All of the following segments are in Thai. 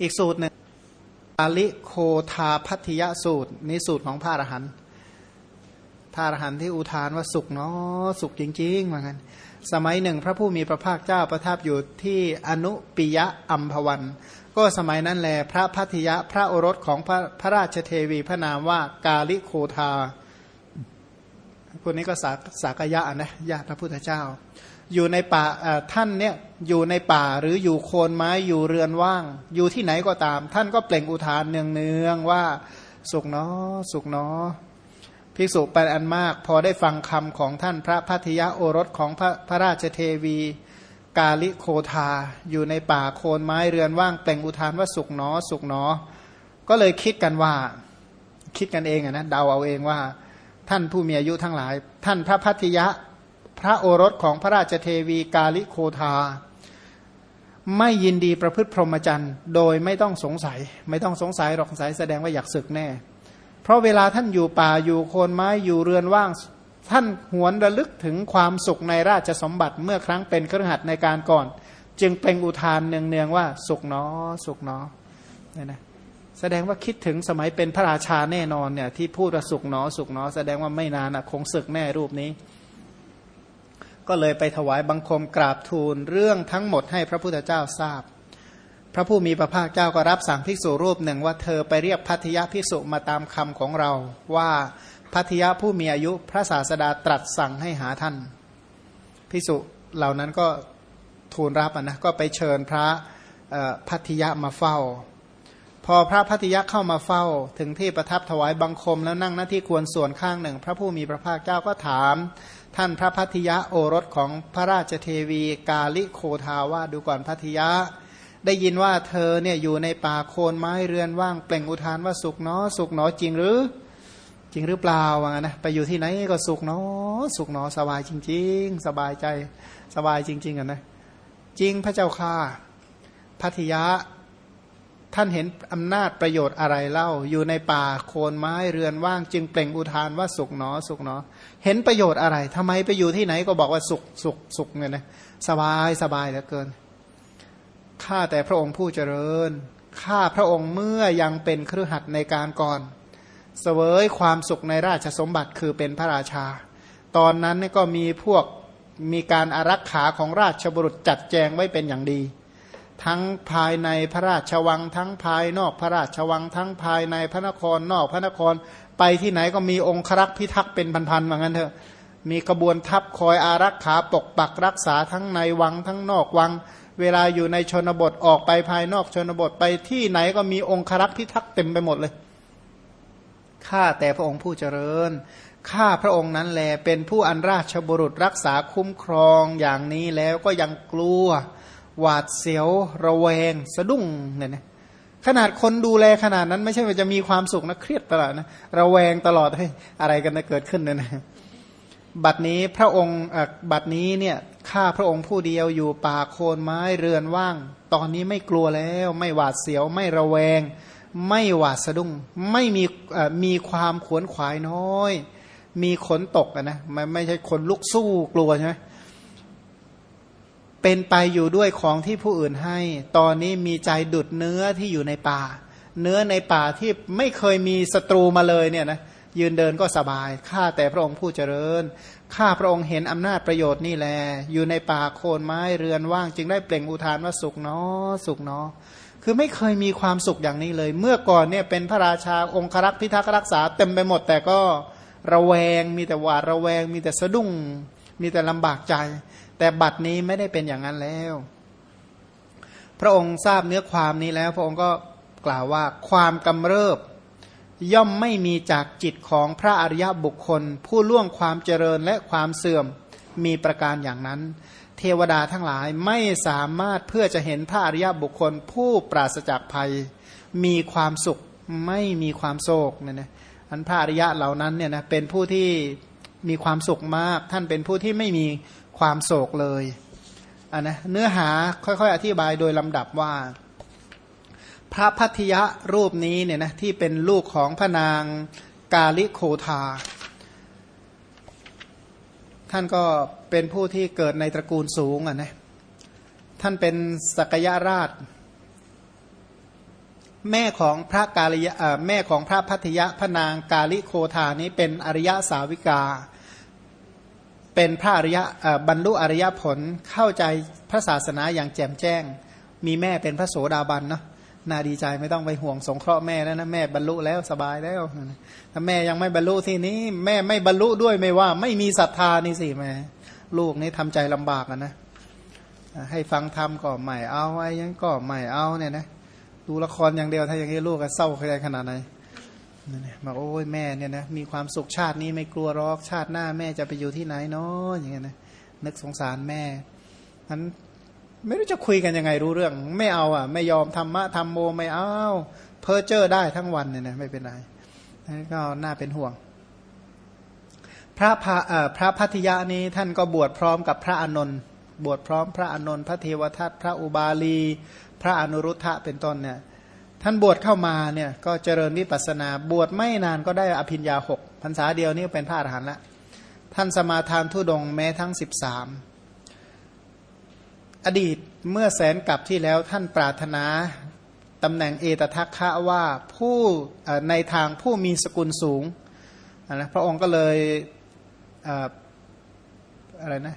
อีกสูตรหนึ่งอาลิโคทาพัทยสูตรนี่สูตรของพระอรหันต์พระอรหันต์ที่อุทานว่าสุขเนาะสุขจริงๆเหมือนกันสมัยหนึ่งพระผู้มีพระภาคเจ้าประทับอยู่ที่อนุปิยะอัมพวัน ก็สมัยนั้นแลพระพัทยะพระโอรสของพระพระราชเทวีพระนามว่ากาลิโคทาคนนี้ก็สาสากยะนะญาติพระพุทธเจ้า อยู่ในป่าท่านเนี่ยอยู่ในป่าหรืออยู่โคนไม้อยู่เรือนว่าง อยู่ที่ไหนก็ตาม ท่านก็เปล่งอุทานเนืองๆว่าสุขเนาะสุขเนาะภิกษุเป็นอันมาก พอได้ฟังคำของท่านพระพัทยาโอรสของพระพระราชเทวี กาลิโคทา อยู่ในป่าโคนไม้เรือนว่างเปล่งอุทานว่าสุขเนาะสุขเนาะก็เลยคิดกันว่า คิดกันเองอะนะเดาเอาเองว่า ท่านผู้มีอายุทั้งหลาย ท่านพระพัทยะ พระโอรสของพระราชเทวีกาลิโคทา ไม่ยินดีประพฤติพรหมจรรย์ โดยไม่ต้องสงสัย ไม่ต้องสงสัยหรอกสงสัยแสดงว่าอยากศึกแน่ เพราะเวลาท่านอยู่ป่าอยู่โคนไม้อยู่เรือนว่าง ท่านหวนระลึกถึงความสุขในราชสมบัติเมื่อครั้งเป็นเครือขัดในการก่อน จึงเป็นอุทานเนืองๆว่า สุขเนอสุขเนอเนี่ยนะแสดงว่าคิดถึงสมัยเป็นพระราชาแน่นอนเนี่ยที่พูดว่าสุกหนอสุกหนอแสดงว่าไม่นานคงศึกแน่รูปนี้ ก็เลยไปถวายบังคมกราบทูลเรื่องทั้งหมดให้พระพุทธเจ้าทราบ พระผู้มีพระภาคเจ้าก็รับสั่งภิกษุรูปหนึ่งว่าเธอไปเรียกพัทยาภิกษุมาตามคำของเราว่าพัทยาผู้มีอายุพระศาสดาตรัสสั่งให้หาท่านภิกษุเหล่านั้นก็ทูลรับนะก็ไปเชิญพระพัทยามาเฝ้า พอพระพัทยะเข้ามาเฝ้า ถึงที่ประทับถวายบังคมแล้วนั่งหน้าที่ควรส่วนข้างหนึ่ง พระผู้มีพระภาคเจ้าก็ถาม ท่านพระพัทยะโอรสของพระราชเทวีกาลิโคทาว่าดูก่อนพัทยะ ได้ยินว่าเธอเนี่ยอยู่ในป่าโคนไม้เรือนว่างเปล่งอุทานว่าสุขเนาะสุขเนาะจริงหรือ จริงหรือเปล่าว่างั้นนะไปอยู่ที่ไหนก็สุขเนาะสุขเนาะสบายจริง ๆ สบายใจสบายจริง ๆอะนะจริงพระเจ้าค่ะพัทยะ ท่านเห็นอำนาจประโยชน์อะไรเล่า อยู่ในป่าโคนไม้เรือนว่าง จึงเปล่งอุทานว่าสุขหนอ สุขหนอ เห็นประโยชน์อะไรทำไมไปอยู่ที่ไหนก็บอกว่าสุขสุขสุขเนี่ยนะสบายสบายเหลือเกินข้าแต่พระองค์ผู้เจริญข้าพระองค์เมื่อยังเป็นเครือขัดในการก่อนเสวยความสุขในราชสมบัติคือเป็นพระราชา ตอนนั้นก็มีพวกมีการอารักขาของราชบุรุษจัดแจงไว้เป็นอย่างดี ทั้งภายในพระราชวัง ทั้งภายนอกพระราชวัง ทั้งภายในพระนครนอกพระนครไปที่ไหนก็มีองครักษ์พิทักษ์เป็นพันๆเหมือนกันเถอะ มีกระบวนทัพคอยอารักขาปกปักรักษาทั้งในวังทั้งนอกวัง เวลาอยู่ในชนบทออกไปภายนอกชนบทไปที่ไหนก็มีองครักษ์พิทักษ์เต็มไปหมดเลยข้าแต่พระองค์ผู้เจริญข้าพระองค์นั้นแลเป็นผู้อันราชบุรุษรักษาคุ้มครองอย่างนี้แล้วก็ยังกลัว หวาดเสียวระแวง สะดุ้งเนี่ยนะขนาดคนดูแลขนาดนั้นไม่ใช่ว่าจะมีความสุขนะเครียดตลอดนะระแวงตลอดให้อะไรกันจะเกิดขึ้นเนี่ยนะบัดนี้พระองค์บัดนี้เนี่ยข้าพระองค์ผู้เดียวอยู่ป่าโคนไม้เรือนว่าง ตอนนี้ไม่กลัวแล้ว ไม่หวาดเสียวไม่ระแวง ไม่หวาดสะดุ้ง ไม่มีมีความขวนขวายน้อย มีขนตกนะไม่ไม่ใช่คนลุกสู้กลัวใช่ไหม เป็นไปอยู่ด้วยของที่ผู้อื่นให้ ตอนนี้มีใจดุดเนื้อที่อยู่ในป่า เนื้อในป่าที่ไม่เคยมีศัตรูมาเลยเนี่ยนะยืนเดินก็สบาย ข้าแต่พระองค์ผู้เจริญ ข้าพระองค์เห็นอำนาจประโยชน์นี่แล อยู่ในป่าโคนไม้เรือนว่างจึงได้เปล่งอุทานว่าสุขเนาะสุขเนาะคือไม่เคยมีความสุขอย่างนี้เลย เมื่อก่อนเนี่ยเป็นพระราชาองครักษ์พิทักษ์รักษาเต็มไปหมดแต่ก็ระแวงมีแต่หวาดระแวง มีแต่สะดุ้ง มีแต่ลำบากใจ แต่บัดนี้ไม่ได้เป็นอย่างนั้นแล้ว พระองค์ทราบเนื้อความนี้แล้ว พระองค์ก็กล่าวว่าความกำเริบ ย่อมไม่มีจากจิตของพระอริยบุคคล ผู้ล่วงความเจริญและความเสื่อมมีประการอย่างนั้น เทวดาทั้งหลายไม่สามารถเพื่อจะเห็นพระอริยบุคคล ผู้ปราศจากภัย มีความสุขไม่มีความโศกเนี่ยนะอันพระอริยะเหล่านั้นเนี่ยนะเป็นผู้ที่มีความสุขมาก ท่านเป็นผู้ที่ไม่มี ความโศกเลยอันนะเนื้อหาค่อยๆ อธิบายโดยลำดับว่า พระพัทยะรูปนี้เนี่ยนะที่เป็นลูกของพระนางกาลิโคทา ท่านก็เป็นผู้ที่เกิดในตระกูลสูงอะนะท่านเป็นสักยราช แม่ของพระกาลิยะแม่ของพระพัทยะพนางกาลิโคธานี้เป็นอริยสาวิกา เป็นพระอริยบรรลุอริยผลเข้าใจพระศาสนาอย่างแจ่มแจ้ง มีแม่เป็นพระโสดาบันเนาะน่าดีใจไม่ต้องไปห่วงสงเคราะห์แม่แล้วนะแม่บรรลุแล้วสบายแล้วถ้าแม่ยังไม่บรรลุที่นี้ แม่ไม่บรรลุด้วยไม่ว่า ไม่มีศรัทธานี่สิแม่ลูกนี่ทำใจลำบากนะให้ฟังธรรมก็ไม่เอาไอ้ยังก็ไม่เอาเนี่ยนะดูละครอย่างเดียวถ้าอย่างนี้ลูกก็เศร้าขนาดไหน เนี่ยมาโอ้ยแม่เนี่ยนะมีความสุขชาตินี้ไม่กลัวรอกชาติหน้าแม่จะไปอยู่ที่ไหนเนาะอย่างเงี้ยนะนึกสงสารแม่นั้นไม่รู้จะคุยกันยังไงรู้เรื่อง ไม่เอาอะ ไม่ยอมธรรมะธรรมโมไม่เอาเพอเจอร์ได้ทั้งวันเนี่ยนะไม่เป็นไรก็น่าเป็นห่วง พระพระพระพัทยานี้ท่านก็บวชพร้อมกับพระอนนท์บวชพร้อมพระอนนท์พระเทวทัตพระอุบาลี พระอนุรุทธะเป็นต้นเนี่ย ท่านบวชเข้ามาเนี่ยก็เจริญวิปัสนาบวชไม่นานก็ได้อภิญญาหกพรรษาเดียวนี่เป็นพระอรหันต์ละท่านสมาทานทุดงแม้ทั้งสิบสามอดีตเมื่อแสนกลับที่แล้วท่านปรารถนาตำแหน่งเอตทัคคะว่าผู้ในทางผู้มีสกุลสูงนะพระองค์ก็เลยอะไรนะ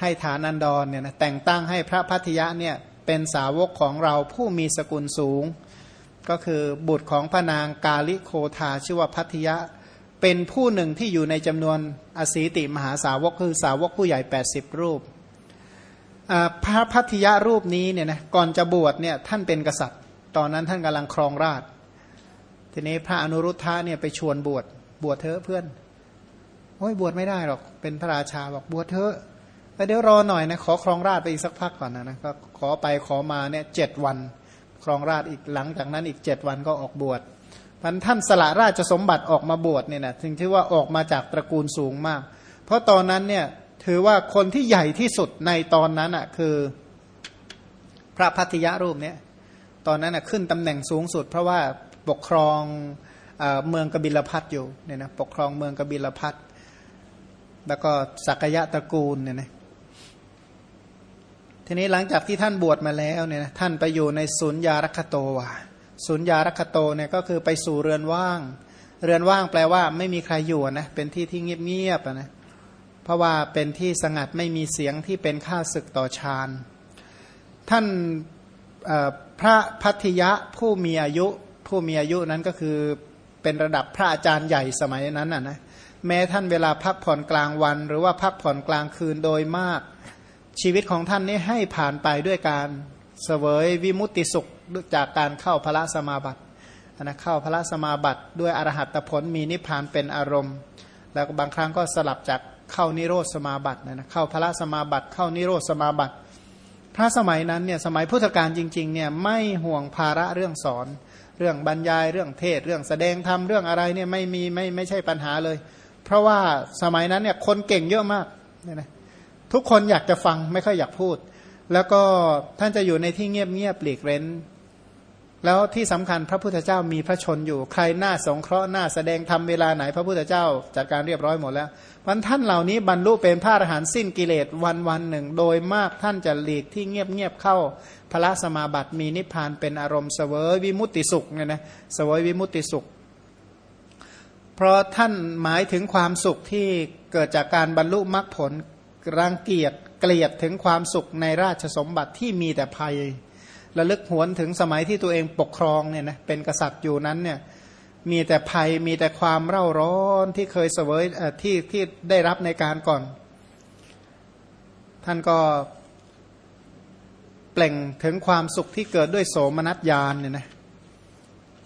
ให้ฐานันดรเนี่ยนะแต่งตั้งให้พระพัทยะเนี่ย เป็นสาวกของเราผู้มีสกุลสูง ก็คือบุตรของพระนางกาลิโคทาชื่อว่าพัทยะ เป็นผู้หนึ่งที่อยู่ในจำนวนอสีติมหาสาวกคือสาวกผู้ใหญ่ 80 รูปพระพัทยารูปนี้เนี่ยนะก่อนจะบวชเนี่ยท่านเป็นกษัตริย์ ตอนนั้นท่านกำลังครองราชทีนี้พระอนุรุทธะเนี่ยไปชวนบวชบวชเถอะเพื่อนโอ้ยบวชไม่ได้หรอกเป็นพระราชาบอกบวชเถอะ แต่เดี๋ยวรอหน่อยนะขอครองราชไปอีกสักพักก่อนนะนะก็ขอไปขอมาเนี่ยเจ็ดวันครองราชอีกหลังจากนั้นอีกเจ็ดวันก็ออกบวชพันท่านสละราชสมบัติออกมาบวชเนี่ยนะถึงที่ว่าออกมาจากตระกูลสูงมาก เพราะตอนนั้นเนี่ยถือว่าคนที่ใหญ่ที่สุดในตอนนั้นอะคือพระพัทยารูปเนี้ยตอนนั้นอะขึ้นตำแหน่งสูงสุด เพราะว่าปกครองเมืองกบิลพัทอยู่เนี่ยนะปกครองเมืองกบิลพัทแล้วก็สักยะตระกูลเนี่ยนะ ทีนี้หลังจากที่ท่านบวชมาแล้วเนี่ยนะท่านไปอยู่ในศูนย์ยารัคโตวะศูนย์ยารัคโตเนี่ยก็คือไปสู่เรือนว่าง เรือนว่างแปลว่าไม่มีใครอยู่นะเป็นที่ที่เงียบๆนะเพราะว่าเป็นที่สงัดไม่มีเสียงที่เป็นค่าศึกต่อฌานท่านพระพัทยะผู้มีอายุผู้มีอายุนั้นก็คือเป็นระดับพระอาจารย์ใหญ่สมัยนั้นนะนะแม้ท่านเวลาพักผ่อนกลางวัน หรือว่าพักผ่อนกลางคืนโดยมาก ชีวิตของท่านนี้ให้ผ่านไปด้วยการเสวยวิมุตติสุขจากการเข้าพระสมาบัตินะเข้าพระสมาบัติด้วยอรหัตผลมีนิพพานเป็นอารมณ์ แล้วบางครั้งก็สลับจากเข้านิโรธสมาบัตินะนะเข้าพระสมาบัติเข้านิโรธสมาบัติพระสมัยนั้นเนี่ยสมัยพุทธกาลจริงๆเนี่ยไม่ห่วงภาระเรื่องสอน เรื่องบรรยายเรื่องเทศเรื่องแสดงธรรมเรื่องอะไรเนี่ยไม่มีไม่ไม่ใช่ปัญหาเลย เพราะว่าสมัยนั้นเนี่ยคนเก่งเยอะมากเนี่ยนะ ทุกคนอยากจะฟังไม่ค่อยอยากพูด แล้วก็ท่านจะอยู่ในที่เงียบเงียบหลีกเร้น แล้วที่สำคัญพระพุทธเจ้ามีพระชนอยู่ ใครหน้าสงเคราะห์หน้าแสดงทำเวลาไหนพระพุทธเจ้าจัดการเรียบร้อยหมดแล้ววันท่านเหล่านี้บรรลุเป็นพระอรหันต์สิ้นกิเลสวันวันหนึ่ง โดยมากท่านจะหลีกที่เงียบเงียบเข้าพระสมาบัติมีนิพพานเป็นอารมณ์เสวยวิมุตติสุขเนี่ยนะเสวยวิมุตติสุข เพราะท่านหมายถึงความสุขที่เกิดจากการบรรลุมรรคผล รังเกียจเกลียดถึงความสุขในราชสมบัติที่มีแต่ภัยระลึกหวนถึงสมัยที่ตัวเองปกครองเนี่ยนะเป็นกษัตริย์อยู่นั้นเนี่ยมีแต่ภัยมีแต่ความเร่าร้อนที่เคยเสวยที่ที่ได้รับในการก่อน ท่านก็เปล่งถึงความสุขที่เกิดด้วยโสมนัสยานเนี่ยนะ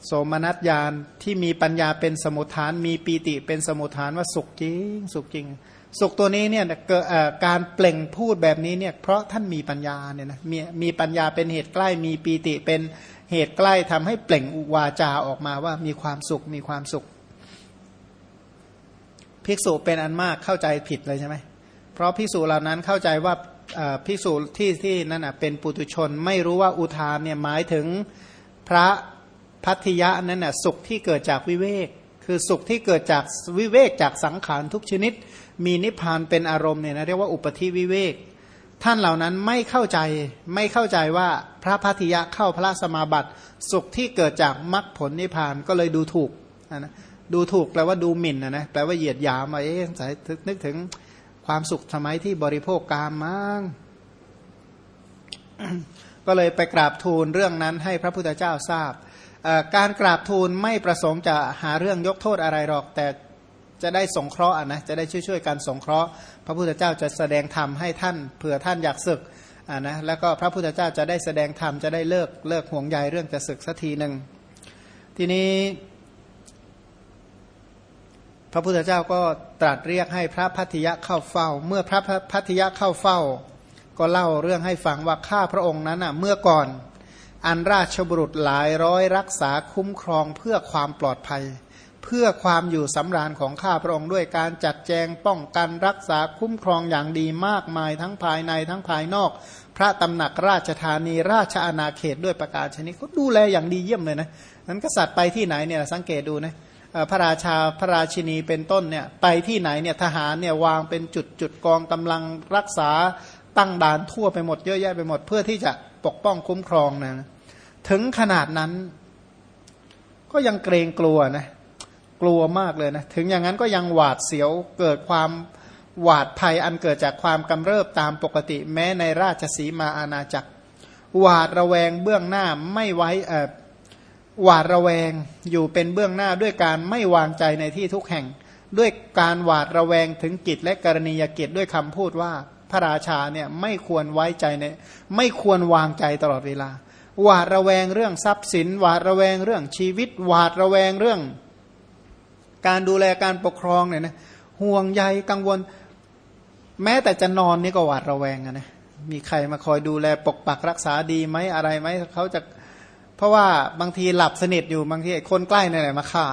โสมนัสยานที่มีปัญญาเป็นสมุทฐาน มีปีติเป็นสมุทฐานว่าสุขจริงสุขจริง สุขตัวนี้เนี่ยการเปล่งพูดแบบนี้เนี่ยเพราะท่านมีปัญญาเนี่ยนะมีมีปัญญาเป็นเหตุใกล้มีปีติเป็นเหตุใกล้ทำให้เปล่งอุวาจาออกมาว่ามีความสุขมีความสุข ภิกษุเป็นอันมากเข้าใจผิดเลยใช่ไหมเพราะภิกษุเหล่านั้นเข้าใจว่าภิกษุที่ที่นั่นอะเป็นปุตุชน ไม่รู้ว่าอุทานเนี่ยหมายถึงพระพัทยะนั้นน่ะสุขที่เกิดจากวิเวก คือสุขที่เกิดจากวิเวกจากสังขารทุกชนิด มีนิพพานเป็นอารมณ์เนี่ยนะเรียกว่าอุปธิวิเวก ท่านเหล่านั้นไม่เข้าใจไม่เข้าใจว่าพระพัทยะเข้าพระสมาบัติสุขที่เกิดจากมรรคผลนิพพานก็เลยดูถูกนะดูถูกแปลว่าดูหมิ่นนะนะแปลว่าเหยียดหยามมาเอ๊ะสายนึกถึงความสุขสมัยที่บริโภคกามมั้งก็เลยไปกราบทูลเรื่องนั้นให้พระพุทธเจ้าทราบ การกราบทูลไม่ประสงค์จะหาเรื่องยกโทษอะไรหรอก แต่จะได้สงเคราะห์นะจะได้ช่วยๆกันสงเคราะห์ พระพุทธเจ้าจะแสดงธรรมให้ท่านเผื่อท่านอยากศึกนะแล้วก็พระพุทธเจ้าจะได้แสดงธรรมจะได้เลิกเลิกห่วงใยเรื่องจะศึกสักทีหนึ่งทีนี้พระพุทธเจ้าก็ตรัสเรียกให้พระพัทยะเข้าเฝ้า เมื่อพระพัทยะเข้าเฝ้า ก็เล่าเรื่องให้ฟังว่าข้าพระองค์นั้นอะเมื่อก่อน อันราชบุรุษหลายร้อยรักษาคุ้มครองเพื่อความปลอดภัย เพื่อความอยู่สำราญของข้าพระองค์ด้วยการจัดแจงป้องกันรักษาคุ้มครองอย่างดีมากมายทั้งภายในทั้งภายนอก พระตำหนักราชธานีราชอาณาเขตด้วยประการชนิดเขาดูแลอย่างดีเยี่ยมเลยนะนั้นกษัตริย์ไปที่ไหนเนี่ยสังเกตดูนะพระราชาพระราชินีเป็นต้นเนี่ยไปที่ไหนเนี่ยทหารเนี่ยวางเป็นจุดจุดกองกำลังรักษาตั้งด่านทั่วไปหมดเยอะแยะไปหมดเพื่อที่จะ ปกป้องคุ้มครองนะถึงขนาดนั้น ก็ยังเกรงกลัวนะกลัวมากเลยนะถึงอย่างนั้นก็ยังหวาดเสียวเกิดความหวาดภัยอันเกิดจากความกำเริบตามปกติ แม้ในราชสีมาอาณาจักร หวาดระแวงเบื้องหน้าไม่ไว้เออหวาดระแวงอยู่เป็นเบื้องหน้าด้วยการไม่วางใจในที่ทุกแห่ง ด้วยการหวาดระแวงถึงกิจและกรณียกิจด้วยคำพูดว่า พระราชาเนี่ยไม่ควรไว้ใจในไม่ควรวางใจตลอดเวลา หวาดระแวงเรื่องทรัพย์สิน หวาดระแวงเรื่องชีวิต หวาดระแวงเรื่อง การดูแลการปกครองเนี่ยนะห่วงใยกังวล แม้แต่จะนอนนี่ก็หวาดระแวงนะมีใครมาคอยดูแลปกปักรักษาดีไหมอะไรไหมเขาจะเพราะว่าบางทีหลับสนิทอยู่บางทีคนใกล้นี่แหละมาฆ่า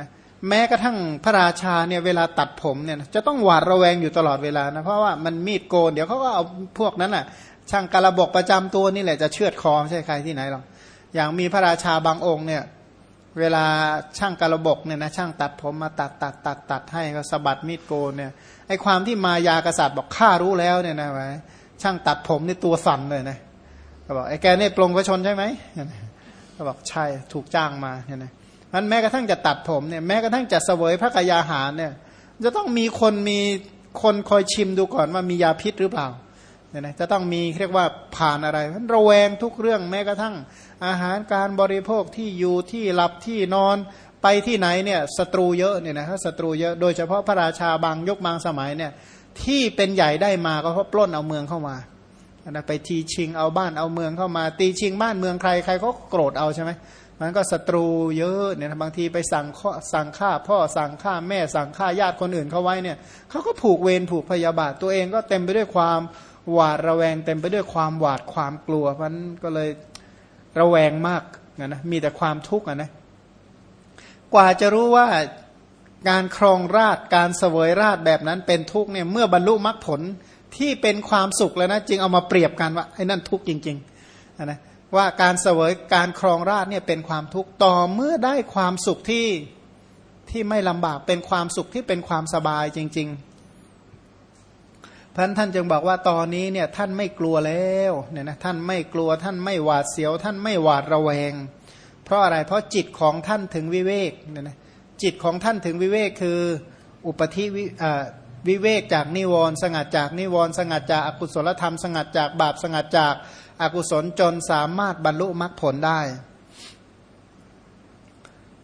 นะ แม้กระทั่งพระราชาเนี่ยเวลาตัดผมเนี่ยจะต้องหวาดระแวงอยู่ตลอดเวลานะเพราะว่ามันมีดโกนเดี๋ยวเขาก็เอาพวกนั้นอะ ช่างกระบอกประจำตัวนี่แหละจะเชือดคอไม่ใช่ใครที่ไหนหรอกอย่างมีพระราชาบางองค์เนี่ย เวลาช่างกระบอกเนี่ยนะช่างตัดผมมาตัดตัดตัดตัดให้ก็สะบัดมีดโกนเนี่ยไอความที่มายากษัตริย์บอกข้ารู้แล้วเนี่ยนะไว้ช่างตัดผมนี่ตัวสั่นเลยนะก็บอกไอแกเนี่ยปลงพระชนใช่ไหมก็บอกใช่ถูกจ้างมาเนี่ยนะ มันแม้กระทั่งจะตัดผมเนี่ยแม้กระทั่งจะเสวยพระกายาหารเนี่ยจะต้องมีคนมีคนคอยชิมดูก่อนว่ามียาพิษหรือเปล่าเนี่ยนะจะต้องมีเรียกว่าผ่านอะไรมันระแวงทุกเรื่องแม้กระทั่งอาหารการบริโภคที่อยู่ที่หลับที่นอนไปที่ไหนเนี่ยศัตรูเยอะเนี่ยนะถ้าศัตรูเยอะโดยเฉพาะพระราชาบางยุคบางสมัยเนี่ยที่เป็นใหญ่ได้มาก็เพราะปล้นเอาเมืองเข้ามานะไปทีชิงเอาบ้านเอาเมืองเข้ามา ตีชิงบ้านเมืองใครใครก็โกรธเอาใช่ไหม มันก็ศัตรูเยอะเนี่ยบางทีไปสั่งสั่งฆ่าพ่อสั่งฆ่าแม่สั่งฆ่าญาติคนอื่นเขาไว้เนี่ยเขาก็ผูกเวรผูกพยาบาทตัวเองก็เต็มไปด้วยความหวาดระแวง เต็มไปด้วยความหวาดความกลัวมันก็เลยระแวงมากนะมีแต่ความทุกข์นะกว่าจะรู้ว่าการครองราชการเสวยราชแบบนั้นเป็นทุกข์เนี่ยเมื่อบรรลุมรรคผลที่เป็นความสุขแล้วนะจึงเอามาเปรียบกันว่าไอ้นั่นทุกข์จริงๆนะ ว่าการเสวยการครองราชเนี่ยเป็นความทุกข์ต่อเมื่อได้ความสุขที่ที่ไม่ลำบากเป็นความสุขที่เป็นความสบายจริงๆท่านท่านจึงบอกว่าตอนนี้เนี่ยท่านไม่กลัวแล้วเนี่ยนะท่านไม่กลัวท่านไม่หวาดเสียว ท่านไม่หวาดระแวง เพราะอะไรเพราะจิตของท่านถึงวิเวกเนี่ยนะจิตของท่านถึงวิเวกคือ อุปธิวิวิเวกจากนิวรณ์สงัดจากนิวรณ์สงัดจากอากุศลธรรม สงัดจากบาปสงัดจาก อกุศลจนสามารถบรรลุมรรคผลได้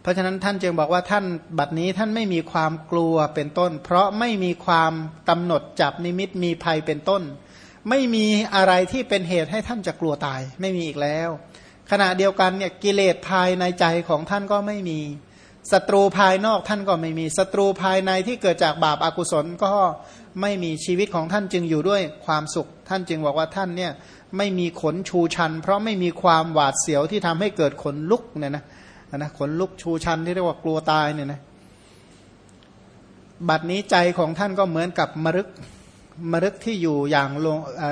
เพราะฉะนั้นท่านจึงบอกว่าท่านบัดนี้ท่านไม่มีความกลัวเป็นต้น เพราะไม่มีความกำหนดจับนิมิตมีภัยเป็นต้น ไม่มีอะไรที่เป็นเหตุให้ท่านจะกลัวตาย ไม่มีอีกแล้ว ขณะเดียวกันเนี่ยกิเลสภายในใจของท่านก็ไม่มี ศัตรูภายนอกท่านก็ไม่มีศัตรูภายในที่เกิดจากบาปอากุศลก็ไม่มีชีวิตของท่านจึงอยู่ด้วยความสุข ท่านจึงบอกว่าท่านเนี่ยไม่มีขนชูชัน เพราะไม่มีความหวาดเสียวที่ทำให้เกิดขนลุกเนี่ยนะนะขนลุกชูชันที่เรียกว่ากลัวตายเนี่ยนะบัดนี้ใจของท่านก็เหมือนกับมรึกมรึกที่อยู่อย่าง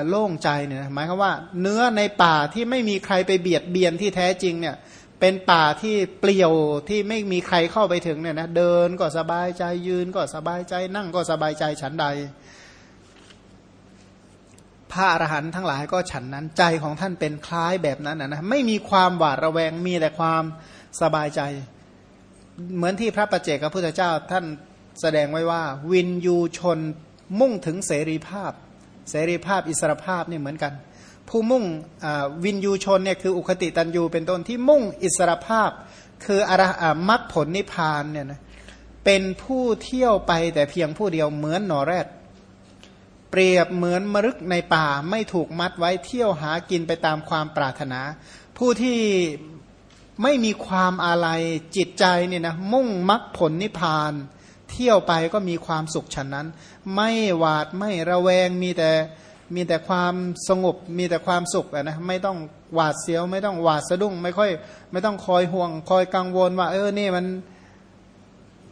โล่งใจเนี่ยหมายความว่า เนื้อในป่าที่ไม่มีใครไปเบียดเบียนที่แท้จริงเนี่ย เป็นป่าที่เปลี่ยวที่ไม่มีใครเข้าไปถึงเนี่ยนะเดินก็สบายใจยืนก็สบายใจนั่งก็สบายใจฉันใด พระอรหันต์ทั้งหลายก็ฉันนั้นใจของท่านเป็นคล้ายแบบนั้นนะไม่มีความหวาดระแวงมีแต่ความสบายใจ เหมือนที่พระประเจกพระพุทธเจ้าท่านแสดงไว้ว่า วินยูชนมุ่งถึงเสรีภาพ เสรีภาพอิสรภาพนี่เหมือนกัน ผู้มุ่งวินยูชนเนี่ยคืออุคติตันยูเป็นต้นที่มุ่งอิสรภาพ คืออรมรรคผลนิพพานเนี่ยนะเป็นผู้เที่ยวไปแต่เพียงผู้เดียวเหมือนหนอแรดเปรียบเหมือนมรึกในป่าไม่ถูกมัดไว้เที่ยวหากินไปตามความปรารถนา ผู้ที่ไม่มีความอะไรจิตใจเนี่ยนะมุ่งมรรคผลนิพพาน เที่ยวไปก็มีความสุขฉันนั้น ไม่หวาดไม่ระแวงมีแต่ มีแต่ความสงบมีแต่ความสุขนะไม่ต้องหวาดเสียว ไม่ต้องหวาดสะดุ้ง ไม่ค่อย ไม่ต้องคอยห่วง คอยกังวลว่า เออนี่มัน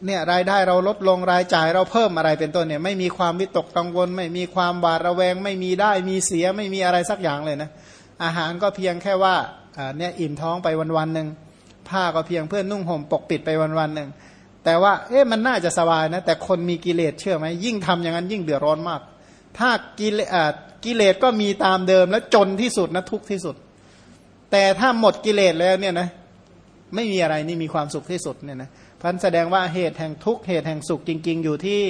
เนี่ยรายได้เราลดลงรายจ่ายเราเพิ่มอะไรเป็นต้นเนี่ย ไม่มีความวิตกกังวล ไม่มีความบาดระแวง ไม่มีได้มีเสียไม่มีอะไรสักอย่างเลยนะอาหารก็เพียงแค่ว่าเนี่ยอิ่มท้องไปวันวันหนึ่งผ้าก็เพียงเพื่อนนุ่งห่มปกปิดไปวันวันหนึ่งแต่ว่าเอ๊ะมันน่าจะสบายนะแต่คนมีกิเลสเชื่อไหมยิ่งทำอย่างนั้นยิ่งเดือดร้อนมาก ถ้ากิเลสกิเลสก็มีตามเดิมแล้วจนที่สุดนะทุกที่สุด แต่ถ้าหมดกิเลสแล้วเนี่ยนะไม่มีอะไรนี่มีความสุขที่สุดเนี่ยนะพันแสดงว่าเหตุแห่งทุกข์เหตุแห่งสุขจริง ๆ อยู่ที่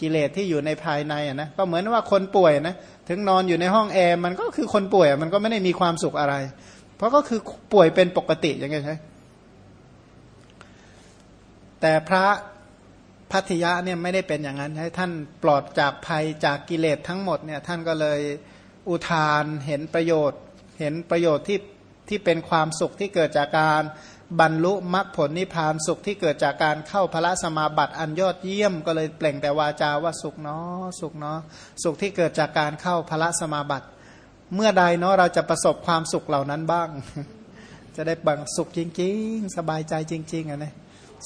กิเลสที่อยู่ในภายในอะนะก็เหมือนว่าคนป่วยนะถึงนอนอยู่ในห้องแอร์มันก็คือคนป่วยมันก็ไม่ได้มีความสุขอะไร เพราะก็คือป่วยเป็นปกติอย่างเงี้ยใช่แต่พระ พัทยะเนี่ยไม่ได้เป็นอย่างนั้น ให้ท่านปลอดจากภัยจากกิเลสทั้งหมดเนี่ยท่านก็เลยอุทานเห็นประโยชน์ เห็นประโยชน์ที่ที่เป็นความสุขที่เกิดจากการบรรลุมรรคผลนิพพานสุขที่เกิดจากการเข้าพระสมาบัติอันยอดเยี่ยมก็เลยเปล่งแต่วาจาว่าสุขเนาะสุขเนาะสุขที่เกิดจากการเข้าพระสมาบัติ เมื่อใดเนาะเราจะประสบความสุขเหล่านั้นบ้าง จะได้บังสุขจริง ๆ สบายใจจริง ๆอะนะ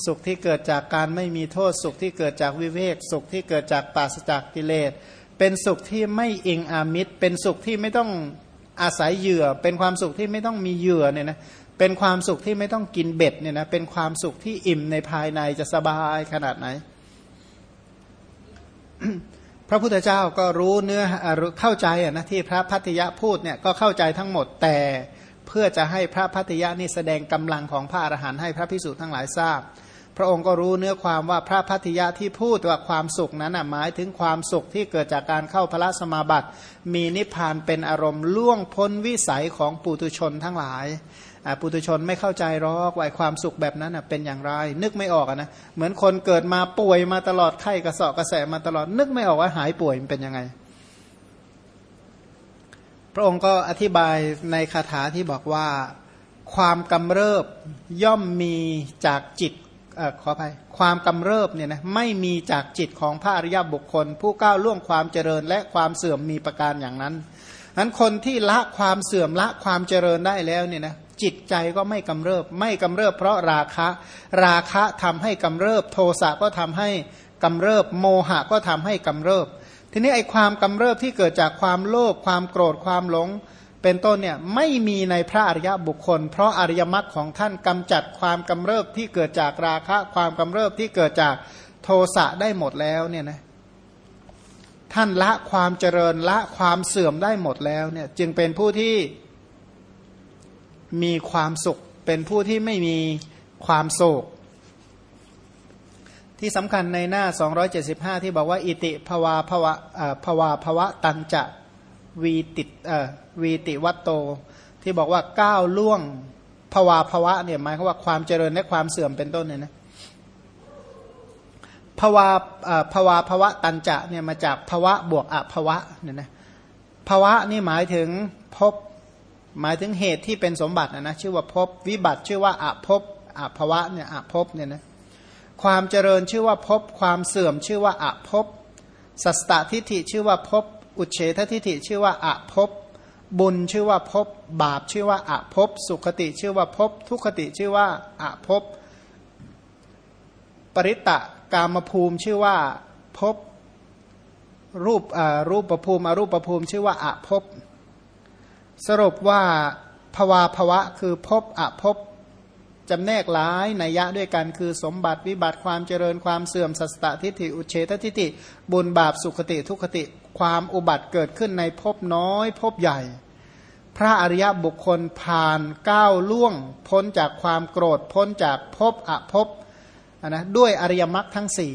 สุขที่เกิดจากการไม่มีโทษ สุขที่เกิดจากวิเวก สุขที่เกิดจากปราศจากกิเลส เป็นสุขที่ไม่อิงอามิตร เป็นสุขที่ไม่ต้องอาศัยเหยื่อ เป็นความสุขที่ไม่ต้องมีเหยื่อเนี่ยนะเป็นความสุขที่ไม่ต้องกินเบ็ดเนี่ยนะเป็นความสุขที่อิ่มในภายในจะสบายขนาดไหน พระพุทธเจ้าก็รู้เนื้อเข้าใจนะที่พระพัทยะพูดเนี่ยก็เข้าใจทั้งหมดแต่เพื่อจะให้พระพัทยะนี่แสดงกำลังของพระอรหันต์ให้พระพิสุทั้งหลายทราบ พระองค์ก็รู้เนื้อความว่าพระพัทยะที่พูดว่าความสุขนั้นหมายถึงความสุขที่เกิดจากการเข้าพระสมาบัติ มีนิพพานเป็นอารมณ์ล่วงพ้นวิสัยของปุตุชนทั้งหลายปุถุชนไม่เข้าใจหรอกว่าความสุขแบบนั้นเป็นอย่างไร นึกไม่ออกนะเหมือนคนเกิดมาป่วยมาตลอดไข้กระสอบกระแสมาตลอด นึกไม่ออกว่าหายป่วยมันเป็นยังไง พระองค์ก็อธิบายในคาถาที่บอกว่า ความกำเริบย่อมมีจากจิต ขออภัยความกำเริบเนี่ยนะไม่มีจากจิตของพระอริยบุคคล ผู้ก้าวล่วงความเจริญและความเสื่อมมีประการอย่างนั้นนั้นคนที่ละความเสื่อมละความเจริญได้แล้วเนี่ยนะจิตใจก็ไม่กำเริบ ไม่กำเริบ เพราะราคะ ราคะทำให้กำเริบ โทสะก็ทำให้กำเริบ โมหะก็ทำให้กำเริบ ทีนี้ไอความกำเริบที่เกิดจากความโลภความโกรธความหลง เป็นต้นเนี่ยไม่มีในพระอริยบุคคล เพราะอริยมรรคของท่านกำจัดความกำเริบที่เกิดจากราคะ ความกำเริบที่เกิดจากโทสะได้หมดแล้วเนี่ยนะท่านละความเจริญละความเสื่อมได้หมดแล้วเนี่ยจึงเป็นผู้ที่มีความสุข เป็นผู้ที่ไม่มีความโศก ที่สำคัญในหน้า 275 ที่บอกว่า อิติภวาภวะภวาภวะตันจะ วีติวีติวัตโต ที่บอกว่าก้าวล่วงภวาภวะเนี่ยหมายความว่าความเจริญและความเสื่อมเป็นต้นเนี่ยนะภวาภวาภวะตันจะเนี่ยมาจากภวะบวกอภวะเนี่ยนะภวะนี่หมายถึงพบหมายถึงเหตุที่เป็นสมบัตินะนะชื่อว่าพบวิบัติชื่อว่าอะพอะภวะเนี่ยอะพเนี่ยนะความเจริญชื่อว่าพบความเสื่อมชื่อว่าอะพสัสตทิฏฐิชื่อว่าพบ อุเฉททิฏฐิชื่อว่าอะพบุญชื่อว่าพบบาปชื่อว่าอะพบสุขติชื่อว่าพบทุกขติชื่อว่าอะพบปริตะกามภูมิชื่อว่าพบรูปรูปประภูมิอรูปประภูมิชื่อว่าอะพบสรุปว่าภวาภวะคือพบอภพจำแนกหลายนัยยะด้วยกันคือสมบัติวิบัติความเจริญความเสื่อมสัสตทิฏฐิอุเฉททิฏฐิบุญบาปสุขติทุกขติ ความอุบัติเกิดขึ้นในภพน้อยภพใหญ่ พระอริยบุคคลผ่านก้าวล่วง พ้นจากความโกรธพ้นจากภพอภพนะด้วยอริยมรรคทั้งสี่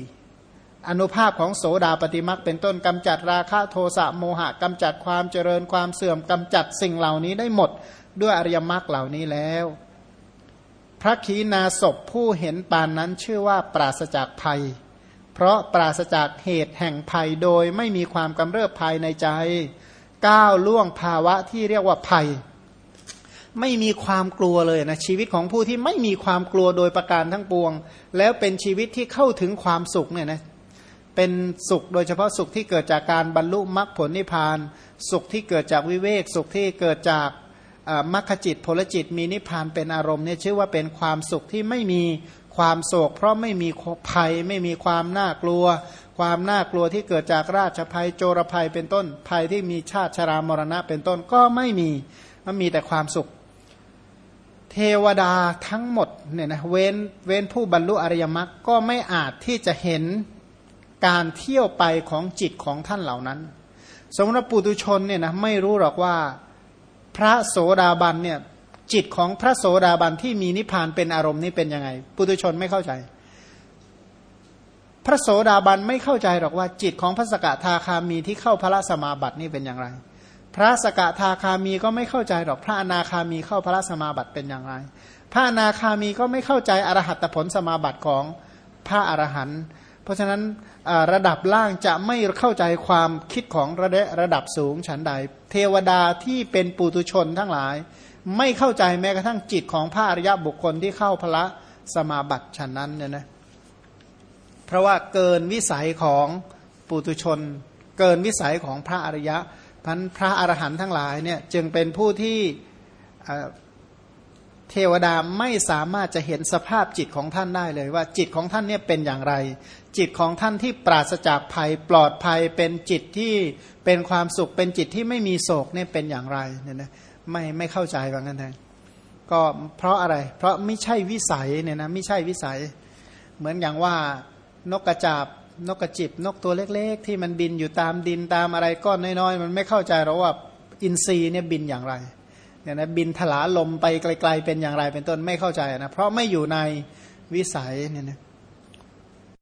อนุภาพของโสดาปฏิมักเป็นต้นกำจัดราคะโทสะโมหะกำจัดความเจริญความเสื่อมกำจัดสิ่งเหล่านี้ได้หมดด้วยอริยมรรคเหล่านี้แล้ว พระขีณาศพผู้เห็นปานนั้นชื่อว่าปราศจากภัย เพราะปราศจากเหตุแห่งภัยโดยไม่มีความกำเริบภายในใจ ก้าวล่วงภาวะที่เรียกว่าภัย ไม่มีความกลัวเลยนะชีวิตของผู้ที่ไม่มีความกลัวโดยประการทั้งปวง แล้วเป็นชีวิตที่เข้าถึงความสุขเนี่ยนะเป็นสุขโดยเฉพาะสุขที่เกิดจากการบรรลุมรรคผลนิพพาน สุขที่เกิดจากวิเวก สุขที่เกิดจากมรรคจิตผลจิตมีนิพพานเป็นอารมณ์เนี่ยชื่อว่าเป็นความสุขที่ไม่มี ความโศก เพราะไม่มีภัยไม่มีความน่ากลัว ความน่ากลัวที่เกิดจากราชภัยโจรภัยเป็นต้น ภัยที่มีชาติชรามรณะเป็นต้นก็ไม่มีมันมีแต่ความสุข เทวดาทั้งหมดเนี่ยนะเว้นเว้นผู้บรรลุอริยมรรคก็ไม่อาจที่จะเห็นการเที่ยวไปของจิตของท่านเหล่านั้น สมมติปุตุชนเนี่ยนะไม่รู้หรอกว่าพระโสดาบันเนี่ย จิตของพระโสดาบันที่มีนิพพานเป็นอารมณ์นี่เป็นยังไง ปุตุชนไม่เข้าใจ พระโสดาบันไม่เข้าใจหรอกว่า จิตของพระสกทาคามีที่เข้าพระสมาบัตินี่เป็นอย่างไร พระสกทาคามีก็ไม่เข้าใจหรอกพระอนาคามีเข้าพระสมาบัติเป็นอย่างไร พระอนาคามีก็ไม่เข้าใจอรหัตผลสมาบัติของพระอรหันต์เพราะฉะนั้นระดับล่างจะไม่เข้าใจความคิดของระดับระดับสูงฉันใด เทวดาที่เป็นปุตุชนทั้งหลาย ไม่เข้าใจแม้กระทั่งจิตของพระอริยบุคคลที่เข้าพระสมาบัติฉันนั้นเนี่ยนะเพราะว่าเกินวิสัยของปุตุชน เกินวิสัยของพระอริยะพันพระอรหันต์ทั้งหลายเนี่ยจึงเป็นผู้ที่เทวดาไม่สามารถจะเห็นสภาพจิตของท่านได้เลยว่าจิตของท่านเนี่ยเป็นอย่างไร จิตของท่านที่ปราศจากภัยปลอดภัยเป็นจิตที่เป็นความสุขเป็นจิตที่ไม่มีโศกเนี่ยเป็นอย่างไรเนี่ยนะ ไม่ไม่เข้าใจว่างั้นเองก็เพราะอะไร เพราะไม่ใช่วิสัยเนี่ยนะไม่ใช่วิสัย เหมือนอย่างว่านกกระจาบนกกระจิบนกตัวเล็ก ๆ ที่มันบินอยู่ตามดินตามอะไรก้อนน้อยๆ มันไม่เข้าใจหรอกว่าอินทรีย์เนี่ยบินอย่างไรเนี่ยนะบินถลาลมไปไกล ๆ เป็นอย่างไรเป็นต้นไม่เข้าใจนะเพราะไม่อยู่ในวิสัยเนี่ยนะ